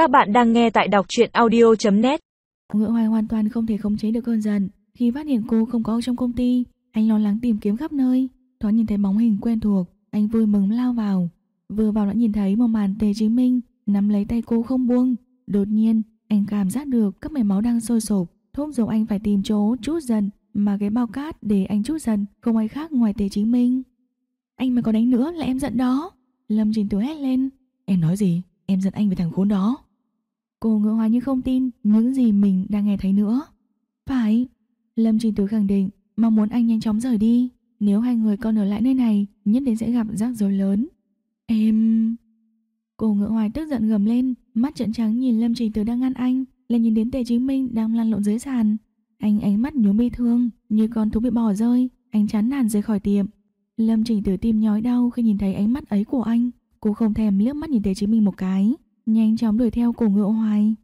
Các bạn đang nghe tại đọc truyện audio.net Ngựa hoài hoàn toàn không thể khống chế được cơn giận. Khi phát hiện cô không có trong công ty, Anh lo lắng tìm kiếm khắp nơi. Thoáng nhìn thấy bóng hình quen thuộc, Anh vui mừng lao vào. Vừa vào đã nhìn thấy một màn tề chính minh, Nắm lấy tay cô không buông. Đột nhiên, anh cảm giác được các mẻ máu đang sôi sụp Thúc giục anh phải tìm chỗ chút giận, Mà cái bao cát để anh chút giận Không ai khác ngoài tề chính minh. Anh mà có đánh nữa là em giận đó. Lâm Trình Tử hét lên. Em nói gì? Em giận anh với thằng khốn đó. Cô ngỡ hóa như không tin những gì mình đang nghe thấy nữa. Phải, Lâm Trình Tứ khẳng định, mong muốn anh nhanh chóng rời đi. Nếu hai người còn ở lại nơi này, nhất định sẽ gặp rắc rối lớn. Em... Cô ngỡ hoài tức giận gầm lên, mắt trợn trắng nhìn Lâm Trình Tứ đang ngăn anh, lại nhìn đến Tề Chính Minh đang lăn lộn dưới sàn. Anh ánh mắt nhúm bi thương, như con thú bị bỏ rơi, anh chán nản rời khỏi tiệm. Lâm Trình Tử tim nhói đau khi nhìn thấy ánh mắt ấy của anh. Cô không thèm liếc mắt nhìn Tề Chí Minh một cái, nhanh chóng đuổi theo cổ ngựa hoài.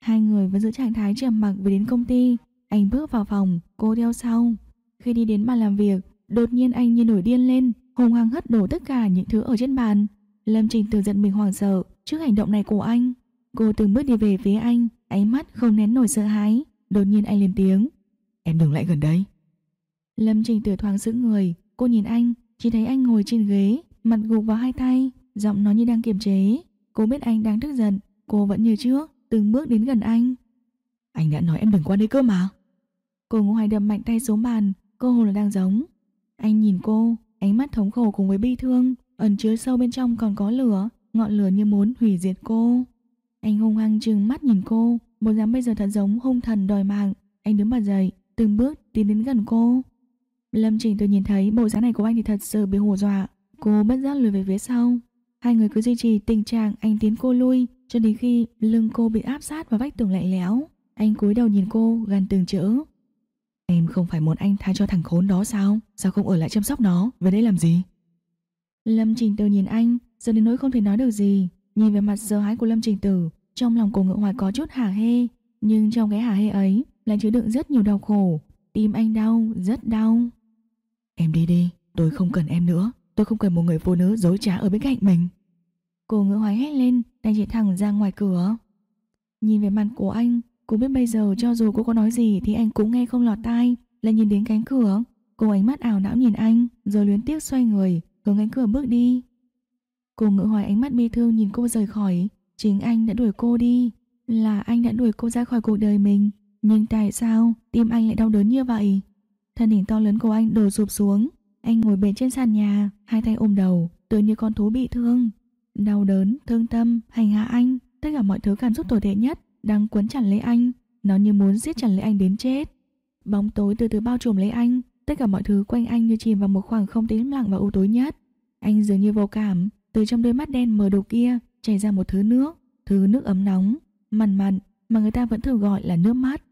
Hai người vẫn giữ trạng thái trầm mặc về đến công ty. Anh bước vào phòng, cô theo sau. Khi đi đến bàn làm việc, đột nhiên anh như nổi điên lên, hùng hăng hất đổ tất cả những thứ ở trên bàn. Lâm Trình từ giận mình hoảng sợ trước hành động này của anh. Cô từng bước đi về phía anh, ánh mắt không nén nổi sợ hãi. Đột nhiên anh lên tiếng. Em đừng lại gần đây. Lâm Trình từ thoáng giữ người, cô nhìn anh, chỉ thấy anh ngồi trên ghế, mặt gục vào hai tay, giọng nói như đang kiềm chế. Cô biết anh đang tức giận, cô vẫn như trước, từng bước đến gần anh. Anh đã nói em đừng qua đây cơ mà. Cô ngô hoài đập mạnh tay xuống bàn, cô hồ là đang giống. Anh nhìn cô, ánh mắt thống khổ cùng với bi thương, ẩn chứa sâu bên trong còn có lửa, ngọn lửa như muốn hủy diệt cô. Anh hung hăng trừng mắt nhìn cô, bộ dáng bây giờ thật giống hung thần đòi mạng. Anh đứng bật dậy, từng bước tiến đến gần cô. Lâm Trình từ nhìn thấy bộ dáng này của anh thì thật sự bị hù dọa. Cô bất giác lùi về phía sau, Hai người cứ duy trì tình trạng anh tiến cô lui cho đến khi lưng cô bị áp sát vào vách tường lạnh lẽo. Anh cúi đầu nhìn cô gần từng chữ. Em không phải muốn anh tha cho thằng khốn đó sao? Sao không ở lại chăm sóc nó? Về đây làm gì? Lâm Trình Tử nhìn anh, giờ đến nỗi không thể nói được gì. Nhìn về mặt sợ hãi của Lâm Trình Tử, trong lòng cô ngựa hoài có chút hả hê. Nhưng trong cái hả hê ấy lại chứa đựng rất nhiều đau khổ. Tim anh đau, rất đau. Em đi đi, tôi không cần em nữa. Tôi không cần một người phụ nữ dối trá ở bên cạnh mình. Cô ngữ hoài hét lên Đang chỉ thẳng ra ngoài cửa. Nhìn về mặt của anh, Cô biết bây giờ cho dù cô có nói gì Thì anh cũng nghe không lọt tai. Lại nhìn đến cánh cửa, Cô ánh mắt ảo não nhìn anh, Rồi luyến tiếc xoay người, Hướng cánh cửa bước đi. Cô ngữ hoài ánh mắt bi thương nhìn cô rời khỏi. Chính anh đã đuổi cô đi. Là anh đã đuổi cô ra khỏi cuộc đời mình. Nhưng tại sao tim anh lại đau đớn như vậy? Thân hình to lớn của anh đổ sụp xuống anh ngồi bệt trên sàn nhà, hai tay ôm đầu, tựa như con thú bị thương. Đau đớn, thương tâm, hành hạ anh, tất cả mọi thứ cảm xúc tồi tệ nhất đang cuốn chặt lấy anh, nó như muốn giết chặt lấy anh đến chết. Bóng tối từ từ bao trùm lấy anh, tất cả mọi thứ quanh anh như chìm vào một khoảng không tĩnh lặng và u tối nhất. Anh dường như vô cảm, từ trong đôi mắt đen mờ đục kia chảy ra một thứ nước, thứ nước ấm nóng, mặn mặn mà người ta vẫn thường gọi là nước mắt.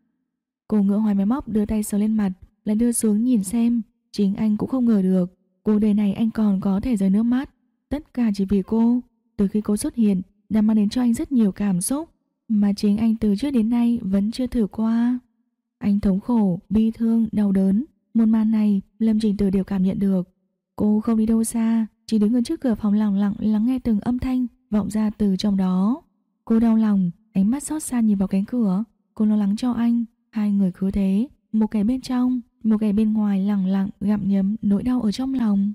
Cô ngựa hoài máy móc đưa tay sờ lên mặt, lại đưa xuống nhìn xem Chính anh cũng không ngờ được Cuộc đời này anh còn có thể rơi nước mắt. Tất cả chỉ vì cô. Từ khi cô xuất hiện đã mang đến cho anh rất nhiều cảm xúc Mà chính anh từ trước đến nay Vẫn chưa thử qua. Anh thống khổ, bi thương, đau đớn Một màn này Lâm Trình từ đều cảm nhận được. Cô không đi đâu xa Chỉ đứng ở trước cửa phòng lặng lặng lắng nghe từng âm thanh Vọng ra từ trong đó. Cô đau lòng, ánh mắt xót xa nhìn vào cánh cửa. Cô lo lắng cho anh Hai người cứ thế, một kẻ bên trong một kẻ bên ngoài lặng lặng gặm nhấm nỗi đau ở trong lòng.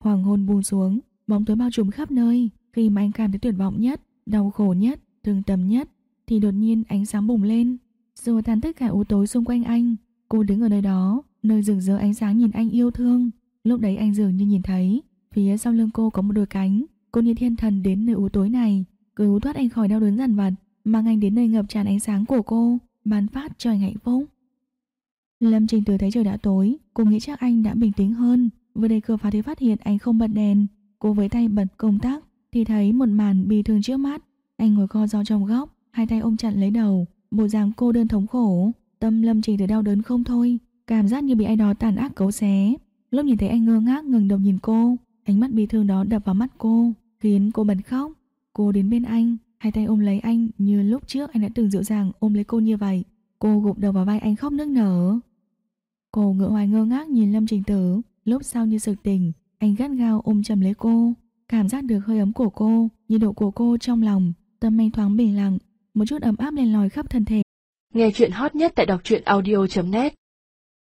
Hoàng hôn buông xuống, bóng tối bao trùm khắp nơi. Khi mà anh cảm thấy tuyệt vọng nhất, đau khổ nhất, thương tâm nhất, thì đột nhiên ánh sáng bùng lên. Rồi tan tất cả u tối xung quanh anh. Cô đứng ở nơi đó, nơi rực rỡ ánh sáng nhìn anh yêu thương. Lúc đấy anh dường như nhìn thấy, phía sau lưng cô có một đôi cánh. Cô như thiên thần đến nơi u tối này, cứu thoát anh khỏi đau đớn dằn vặt, mang anh đến nơi ngập tràn ánh sáng của cô, ban phát cho anh hạnh phúc. Lâm Trình Tử thấy trời đã tối, cô nghĩ chắc anh đã bình tĩnh hơn. Vừa đẩy cửa vào thì phát hiện anh không bật đèn. Cô với tay bật công tắc thì thấy một màn bi thương trước mắt. Anh ngồi co do trong góc, hai tay ôm chặt lấy đầu, bộ dáng cô đơn thống khổ. Tâm Lâm Trình Tử đau đớn không thôi, cảm giác như bị ai đó tàn ác cấu xé. Lúc nhìn thấy anh ngơ ngác ngừng đầu nhìn cô, ánh mắt bi thương đó đập vào mắt cô, khiến cô bật khóc. Cô đến bên anh, hai tay ôm lấy anh như lúc trước anh đã từng dịu dàng ôm lấy cô như vậy. Cô gục đầu vào vai anh khóc nức nở. Cô ngựa hoài ngơ ngác nhìn Lâm Trình Tử, lúc sau như sực tỉnh, anh gắt gao ôm chầm lấy cô, cảm giác được hơi ấm của cô, nhiệt độ của cô trong lòng, Tâm anh thoáng bình lặng Một chút ấm áp lên lòi khắp thân thể. Nghe chuyện hot nhất tại đọc truyện audio.net